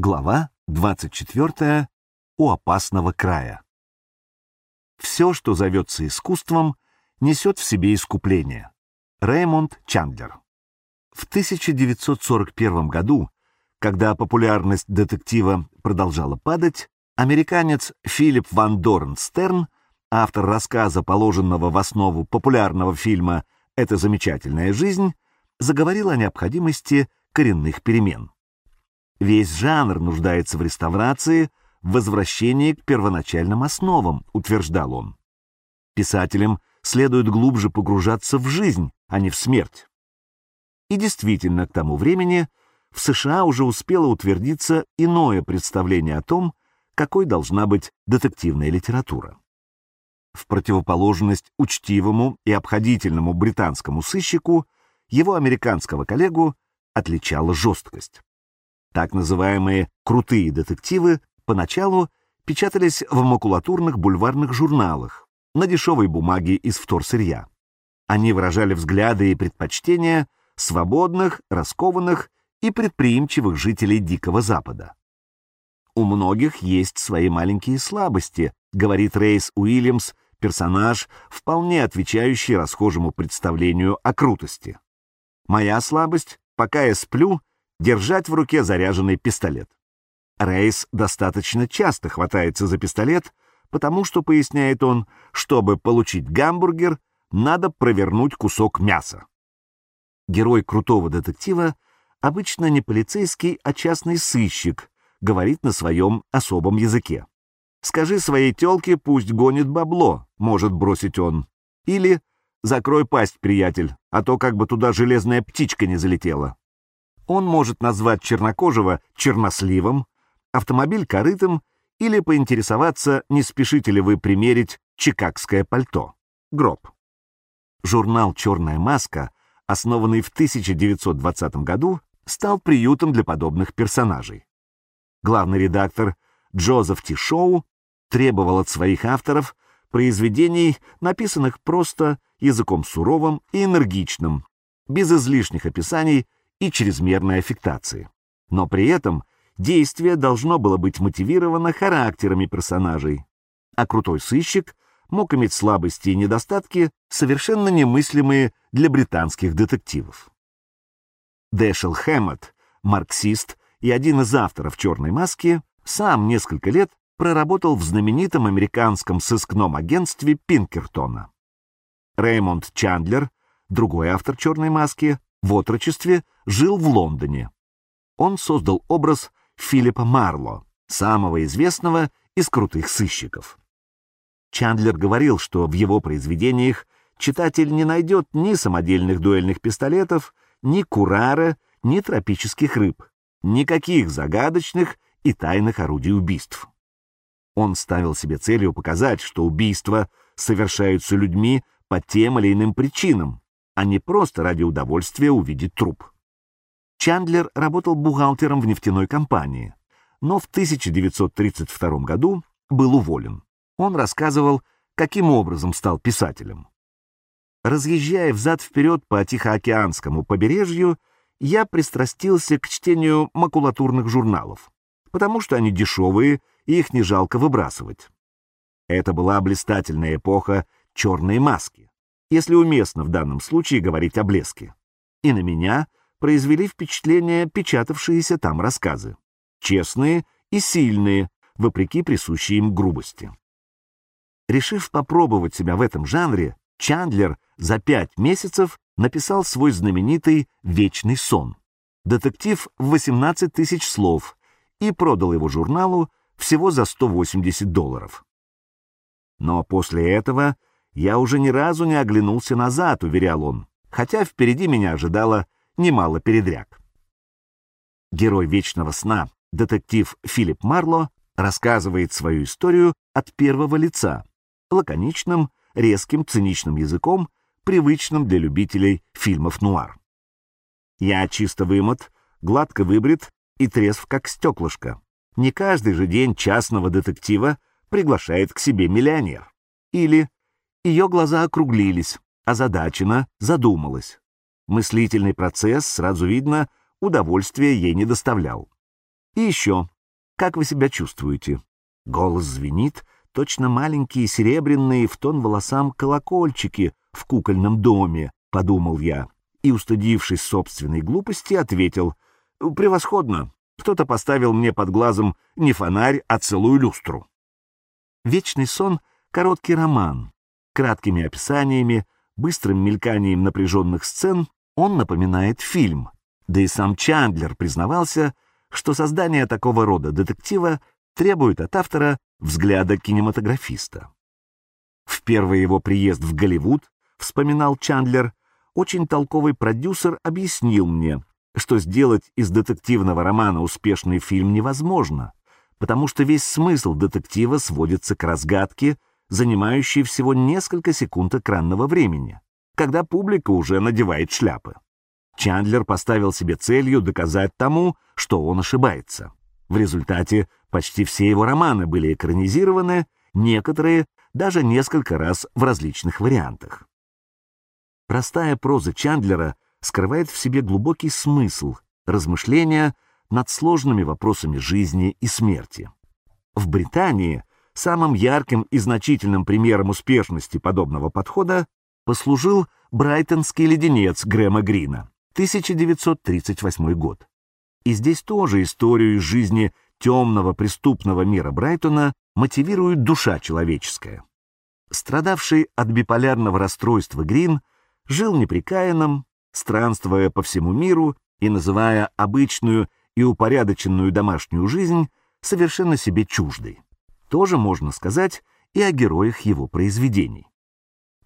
Глава 24. У опасного края. Все, что зовется искусством, несет в себе искупление. Реймонд Чандлер. В 1941 году, когда популярность детектива продолжала падать, американец Филипп Ван Дорн Стерн, автор рассказа, положенного в основу популярного фильма «Это замечательная жизнь», заговорил о необходимости коренных перемен. Весь жанр нуждается в реставрации, в возвращении к первоначальным основам, утверждал он. Писателям следует глубже погружаться в жизнь, а не в смерть. И действительно, к тому времени в США уже успело утвердиться иное представление о том, какой должна быть детективная литература. В противоположность учтивому и обходительному британскому сыщику его американского коллегу отличала жесткость. Так называемые «крутые детективы» поначалу печатались в макулатурных бульварных журналах на дешевой бумаге из вторсырья. Они выражали взгляды и предпочтения свободных, раскованных и предприимчивых жителей Дикого Запада. «У многих есть свои маленькие слабости», говорит Рейс Уильямс, персонаж, вполне отвечающий расхожему представлению о крутости. «Моя слабость, пока я сплю, держать в руке заряженный пистолет. Рейс достаточно часто хватается за пистолет, потому что, поясняет он, чтобы получить гамбургер, надо провернуть кусок мяса. Герой крутого детектива обычно не полицейский, а частный сыщик, говорит на своем особом языке. «Скажи своей тёлке, пусть гонит бабло», — может бросить он. Или «Закрой пасть, приятель, а то как бы туда железная птичка не залетела». Он может назвать чернокожего черносливом, автомобиль корытым или поинтересоваться, не спешите ли вы примерить чикагское пальто. Гроб. Журнал «Черная маска», основанный в 1920 году, стал приютом для подобных персонажей. Главный редактор Джозеф Ти Шоу требовал от своих авторов произведений, написанных просто языком суровым и энергичным, без излишних описаний и чрезмерной аффектации. Но при этом действие должно было быть мотивировано характерами персонажей, а крутой сыщик мог иметь слабости и недостатки, совершенно немыслимые для британских детективов. Дэшел Хэммот, марксист и один из авторов «Черной маски», сам несколько лет проработал в знаменитом американском сыскном агентстве Пинкертона. Реймонд Чандлер, другой автор «Черной маски», в отрочестве жил в Лондоне. Он создал образ Филиппа Марло, самого известного из крутых сыщиков. Чандлер говорил, что в его произведениях читатель не найдет ни самодельных дуэльных пистолетов, ни курара, ни тропических рыб, никаких загадочных и тайных орудий убийств. Он ставил себе целью показать, что убийства совершаются людьми по тем или иным причинам, а не просто ради удовольствия увидеть труп. Чандлер работал бухгалтером в нефтяной компании, но в 1932 году был уволен. Он рассказывал, каким образом стал писателем. Разъезжая взад-вперед по Тихоокеанскому побережью, я пристрастился к чтению макулатурных журналов, потому что они дешевые и их не жалко выбрасывать. Это была блистательная эпоха черной маски если уместно в данном случае говорить о блеске. И на меня произвели впечатление печатавшиеся там рассказы. Честные и сильные, вопреки присущей им грубости. Решив попробовать себя в этом жанре, Чандлер за пять месяцев написал свой знаменитый «Вечный сон». Детектив в 18 тысяч слов и продал его журналу всего за 180 долларов. Но после этого я уже ни разу не оглянулся назад, уверял он, хотя впереди меня ожидало немало передряг. Герой «Вечного сна», детектив Филипп Марло, рассказывает свою историю от первого лица, лаконичным, резким, циничным языком, привычным для любителей фильмов нуар. Я чисто вымот, гладко выбрит и трезв как стеклышко. Не каждый же день частного детектива приглашает к себе миллионер. Или ее глаза округлились, озадачена, задумалась. Мыслительный процесс, сразу видно, удовольствия ей не доставлял. И еще, как вы себя чувствуете? Голос звенит, точно маленькие серебряные в тон волосам колокольчики в кукольном доме, подумал я, и, устыдившись собственной глупости, ответил, «Превосходно! Кто-то поставил мне под глазом не фонарь, а целую люстру». «Вечный сон» — короткий роман. Краткими описаниями, быстрым мельканием напряженных сцен он напоминает фильм. Да и сам Чандлер признавался, что создание такого рода детектива требует от автора взгляда кинематографиста. В первый его приезд в Голливуд, вспоминал Чандлер, очень толковый продюсер объяснил мне, что сделать из детективного романа успешный фильм невозможно, потому что весь смысл детектива сводится к разгадке, занимающей всего несколько секунд экранного времени, когда публика уже надевает шляпы. Чандлер поставил себе целью доказать тому, что он ошибается. В результате почти все его романы были экранизированы, некоторые даже несколько раз в различных вариантах. Простая проза Чандлера скрывает в себе глубокий смысл, размышления над сложными вопросами жизни и смерти. В Британии самым ярким и значительным примером успешности подобного подхода послужил брайтонский леденец Грэма Грина, 1938 год. И здесь тоже историю из жизни темного преступного мира Брайтона мотивирует душа человеческая. Страдавший от биполярного расстройства Грин жил неприкаянным, странствуя по всему миру и называя обычную и упорядоченную домашнюю жизнь совершенно себе чуждой. Тоже можно сказать и о героях его произведений.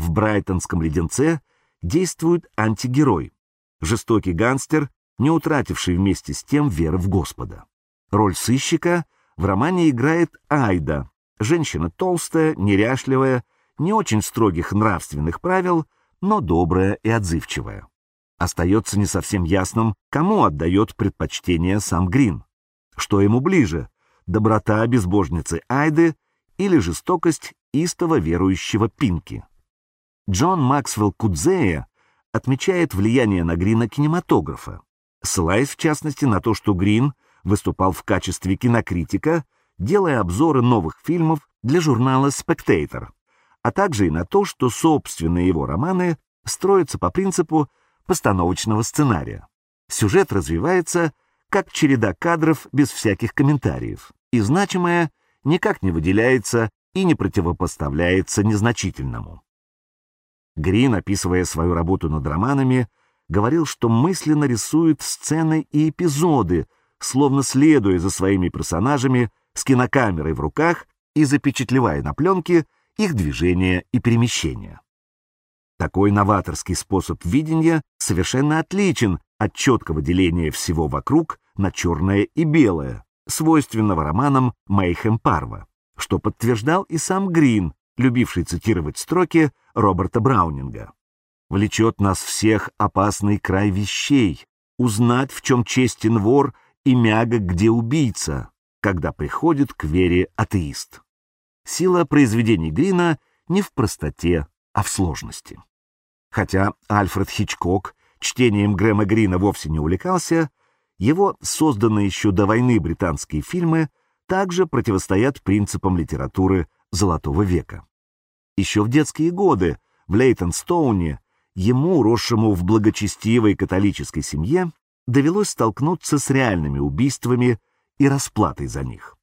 В брайтонском леденце действует антигерой, жестокий гангстер, не утративший вместе с тем веры в Господа. Роль сыщика в романе играет Айда, женщина толстая, неряшливая, не очень строгих нравственных правил, но добрая и отзывчивая. Остается не совсем ясным, кому отдает предпочтение сам Грин. Что ему ближе — доброта безбожницы Айды или жестокость истово верующего Пинки? Джон Максвелл Кудзея отмечает влияние на Грина кинематографа ссылаясь в частности на то, что Грин выступал в качестве кинокритика, делая обзоры новых фильмов для журнала Spectator, а также и на то, что собственные его романы строятся по принципу постановочного сценария. Сюжет развивается как череда кадров без всяких комментариев, и значимое никак не выделяется и не противопоставляется незначительному. Грин, описывая свою работу над романами, говорил, что мысленно рисует сцены и эпизоды, словно следуя за своими персонажами с кинокамерой в руках и запечатлевая на пленке их движения и перемещения. Такой новаторский способ видения совершенно отличен от четкого деления всего вокруг на черное и белое, свойственного романам Мейхем Парва, что подтверждал и сам Грин, любивший цитировать строки Роберта Браунинга влечет нас всех опасный край вещей, узнать, в чем честен вор и мягок, где убийца, когда приходит к вере атеист. Сила произведений Грина не в простоте, а в сложности. Хотя Альфред Хичкок чтением Грэма Грина вовсе не увлекался, его созданные еще до войны британские фильмы также противостоят принципам литературы Золотого века. Еще в детские годы в Лейтон-Стоуне ему, росшему в благочестивой католической семье, довелось столкнуться с реальными убийствами и расплатой за них.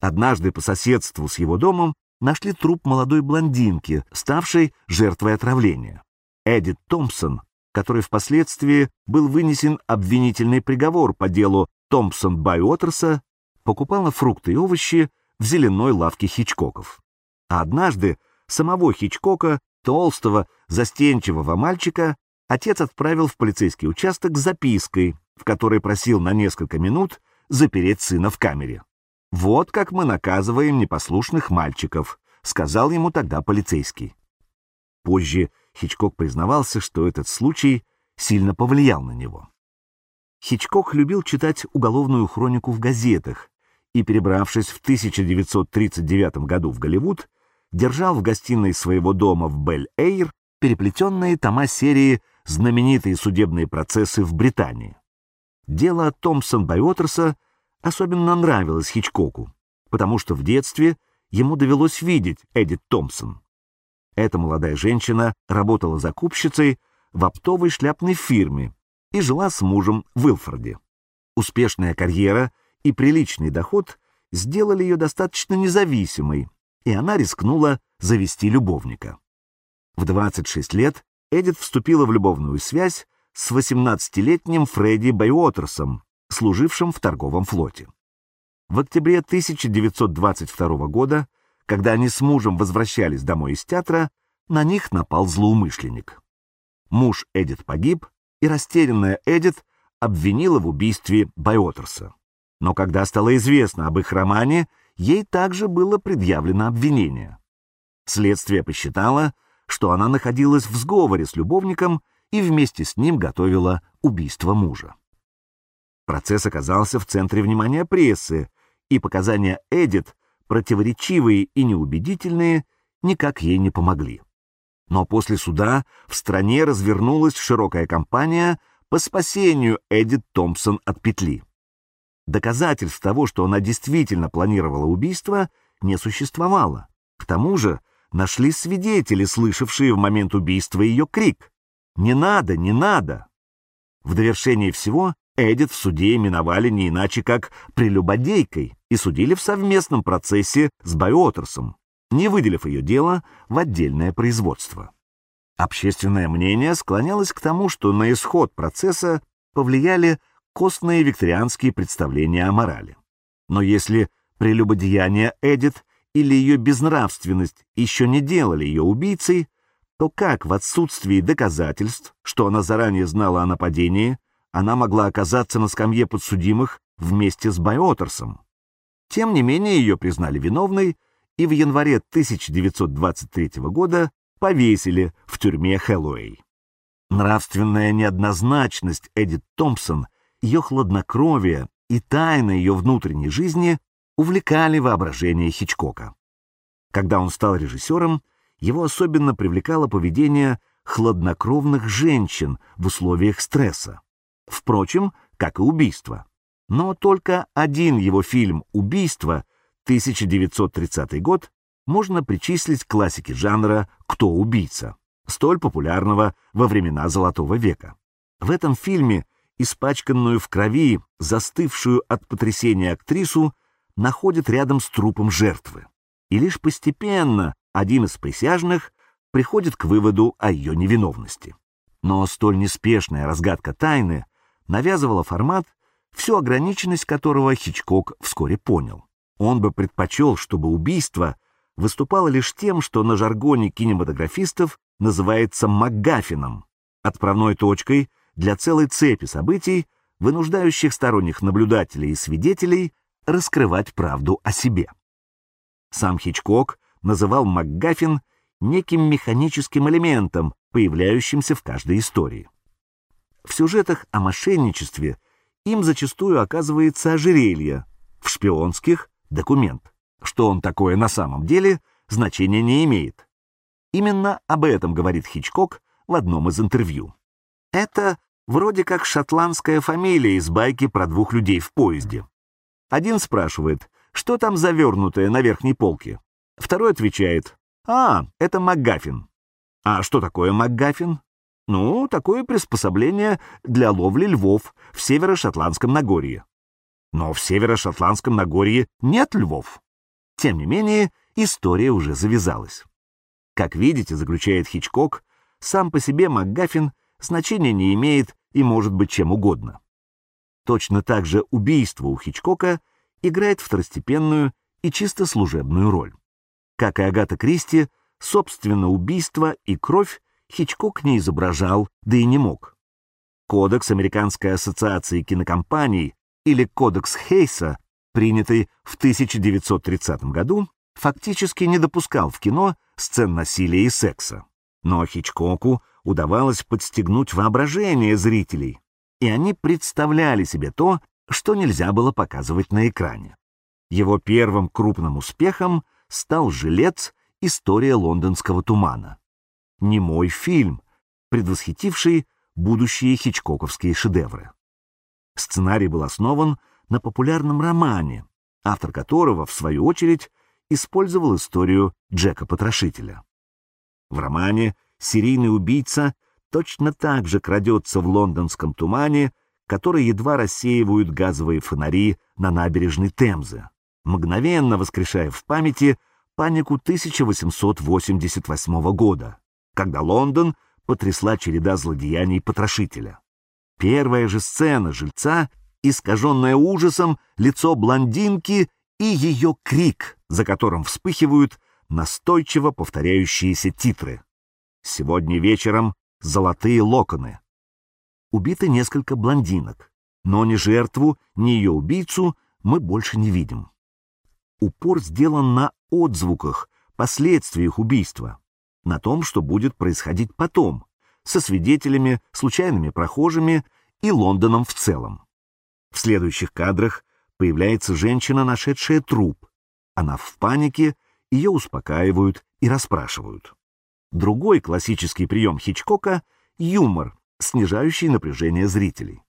Однажды по соседству с его домом нашли труп молодой блондинки, ставшей жертвой отравления. Эдит Томпсон, который впоследствии был вынесен обвинительный приговор по делу Томпсон Байотерса, покупала фрукты и овощи в зеленой лавке Хичкоков. А однажды самого Хичкока толстого, застенчивого мальчика отец отправил в полицейский участок с запиской, в которой просил на несколько минут запереть сына в камере. «Вот как мы наказываем непослушных мальчиков», — сказал ему тогда полицейский. Позже Хичкок признавался, что этот случай сильно повлиял на него. Хичкок любил читать уголовную хронику в газетах и, перебравшись в 1939 году в Голливуд, держал в гостиной своего дома в Бель-Эйр переплетенные тома серии «Знаменитые судебные процессы в Британии». Дело Томпсон Байотерса особенно нравилась Хичкоку, потому что в детстве ему довелось видеть Эдит Томпсон. Эта молодая женщина работала закупщицей в оптовой шляпной фирме и жила с мужем в Уилфорде. Успешная карьера и приличный доход сделали ее достаточно независимой, и она рискнула завести любовника. В 26 лет Эдит вступила в любовную связь с 18-летним Фредди Байуотерсом, служившим в торговом флоте. В октябре 1922 года, когда они с мужем возвращались домой из театра, на них напал злоумышленник. Муж Эдит погиб, и растерянная Эдит обвинила в убийстве Байотерса. Но когда стало известно об их романе, ей также было предъявлено обвинение. Следствие посчитало, что она находилась в сговоре с любовником и вместе с ним готовила убийство мужа. Процесс оказался в центре внимания прессы, и показания Эдит, противоречивые и неубедительные, никак ей не помогли. Но после суда в стране развернулась широкая кампания по спасению Эдит Томпсон от петли. Доказательств того, что она действительно планировала убийство, не существовало. К тому же нашли свидетели, слышавшие в момент убийства ее крик «Не надо, не надо!». В довершение всего Эдит в суде именовали не иначе как прелюбодейкой и судили в совместном процессе с Байотерсом, не выделив ее дело в отдельное производство. Общественное мнение склонялось к тому, что на исход процесса повлияли костные викторианские представления о морали. Но если прелюбодеяние Эдит или ее безнравственность еще не делали ее убийцей, то как в отсутствии доказательств, что она заранее знала о нападении, она могла оказаться на скамье подсудимых вместе с Байотерсом. Тем не менее, ее признали виновной и в январе 1923 года повесили в тюрьме Хэллоуэй. Нравственная неоднозначность Эдит Томпсон, ее хладнокровие и тайна ее внутренней жизни увлекали воображение Хичкока. Когда он стал режиссером, его особенно привлекало поведение хладнокровных женщин в условиях стресса. Впрочем, как и убийство. Но только один его фильм «Убийство» 1930 год можно причислить к классике жанра «Кто убийца?», столь популярного во времена Золотого века. В этом фильме испачканную в крови, застывшую от потрясения актрису, находят рядом с трупом жертвы. И лишь постепенно один из присяжных приходит к выводу о ее невиновности. Но столь неспешная разгадка тайны навязывала формат, всю ограниченность которого Хичкок вскоре понял. Он бы предпочел, чтобы убийство выступало лишь тем, что на жаргоне кинематографистов называется МакГаффином, отправной точкой для целой цепи событий, вынуждающих сторонних наблюдателей и свидетелей раскрывать правду о себе. Сам Хичкок называл МакГаффин неким механическим элементом, появляющимся в каждой истории. В сюжетах о мошенничестве им зачастую оказывается ожерелье, в шпионских — документ. Что он такое на самом деле, значения не имеет. Именно об этом говорит Хичкок в одном из интервью. Это вроде как шотландская фамилия из байки про двух людей в поезде. Один спрашивает, что там завернутое на верхней полке. Второй отвечает, а, это МакГаффин. А что такое МакГаффин? Ну, такое приспособление для ловли львов в северо-шотландском Нагорье. Но в северо-шотландском Нагорье нет львов. Тем не менее, история уже завязалась. Как видите, заключает Хичкок, сам по себе МакГаффин значения не имеет и может быть чем угодно. Точно так же убийство у Хичкока играет второстепенную и чисто служебную роль. Как и Агата Кристи, собственно, убийство и кровь Хичкок не изображал, да и не мог. Кодекс Американской ассоциации кинокомпаний или Кодекс Хейса, принятый в 1930 году, фактически не допускал в кино сцен насилия и секса. Но Хичкоку удавалось подстегнуть воображение зрителей, и они представляли себе то, что нельзя было показывать на экране. Его первым крупным успехом стал «Жилец. История лондонского тумана» немой фильм, предвосхитивший будущие хичкоковские шедевры. Сценарий был основан на популярном романе, автор которого, в свою очередь, использовал историю Джека Потрошителя. В романе серийный убийца точно так же крадется в лондонском тумане, который едва рассеивают газовые фонари на набережной Темзы, мгновенно воскрешая в памяти панику 1888 года, когда Лондон потрясла череда злодеяний потрошителя. Первая же сцена жильца, искаженная ужасом, лицо блондинки и ее крик, за которым вспыхивают настойчиво повторяющиеся титры. Сегодня вечером золотые локоны. Убито несколько блондинок, но ни жертву, ни ее убийцу мы больше не видим. Упор сделан на отзвуках, последствиях убийства, на том, что будет происходить потом, со свидетелями, случайными прохожими и Лондоном в целом. В следующих кадрах появляется женщина, нашедшая труп. Она в панике, ее успокаивают и расспрашивают. Другой классический прием Хичкока — юмор, снижающий напряжение зрителей.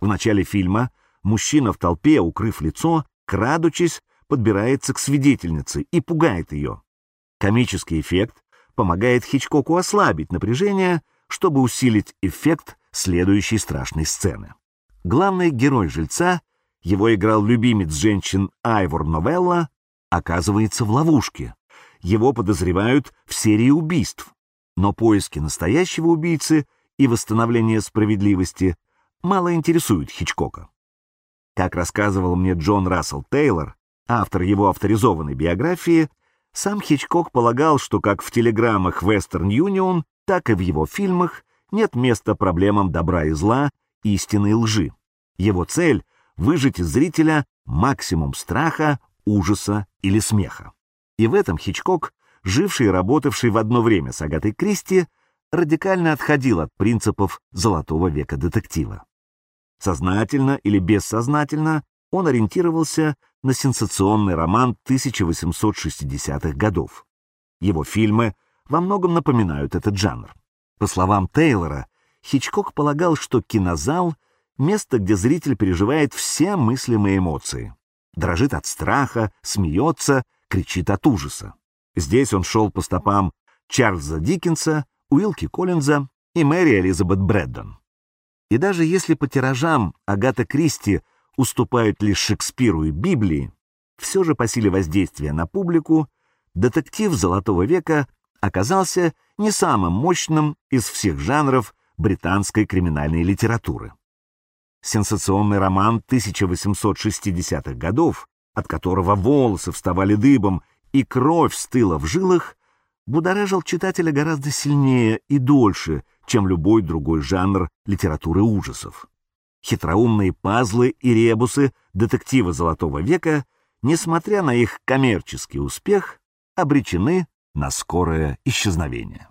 В начале фильма мужчина в толпе, укрыв лицо, крадучись, подбирается к свидетельнице и пугает ее. Комический эффект помогает Хичкоку ослабить напряжение, чтобы усилить эффект следующей страшной сцены. Главный герой жильца, его играл любимец женщин Айвор Новелла, оказывается в ловушке. Его подозревают в серии убийств, но поиски настоящего убийцы и восстановление справедливости мало интересуют Хичкока. Как рассказывал мне Джон Рассел Тейлор, автор его авторизованной биографии, сам Хичкок полагал, что как в телеграммах Western Union, так и в его фильмах нет места проблемам добра и зла, истины и лжи. Его цель — выжить из зрителя максимум страха, ужаса или смеха. И в этом Хичкок, живший и работавший в одно время с Агатой Кристи, радикально отходил от принципов золотого века детектива. Сознательно или бессознательно он ориентировался на сенсационный роман 1860-х годов. Его фильмы во многом напоминают этот жанр. По словам Тейлора, Хичкок полагал, что кинозал — место, где зритель переживает все мыслимые эмоции. Дрожит от страха, смеется, кричит от ужаса. Здесь он шел по стопам Чарльза Диккенса, Уилки Коллинза и Мэри Элизабет Брэддон. И даже если по тиражам Агата Кристи уступают лишь Шекспиру и Библии, все же по силе воздействия на публику детектив Золотого века оказался не самым мощным из всех жанров британской криминальной литературы. Сенсационный роман 1860-х годов, от которого волосы вставали дыбом и кровь стыла в жилах, будоражил читателя гораздо сильнее и дольше, чем любой другой жанр литературы ужасов. Хитроумные пазлы и ребусы детектива Золотого века, несмотря на их коммерческий успех, обречены на скорое исчезновение.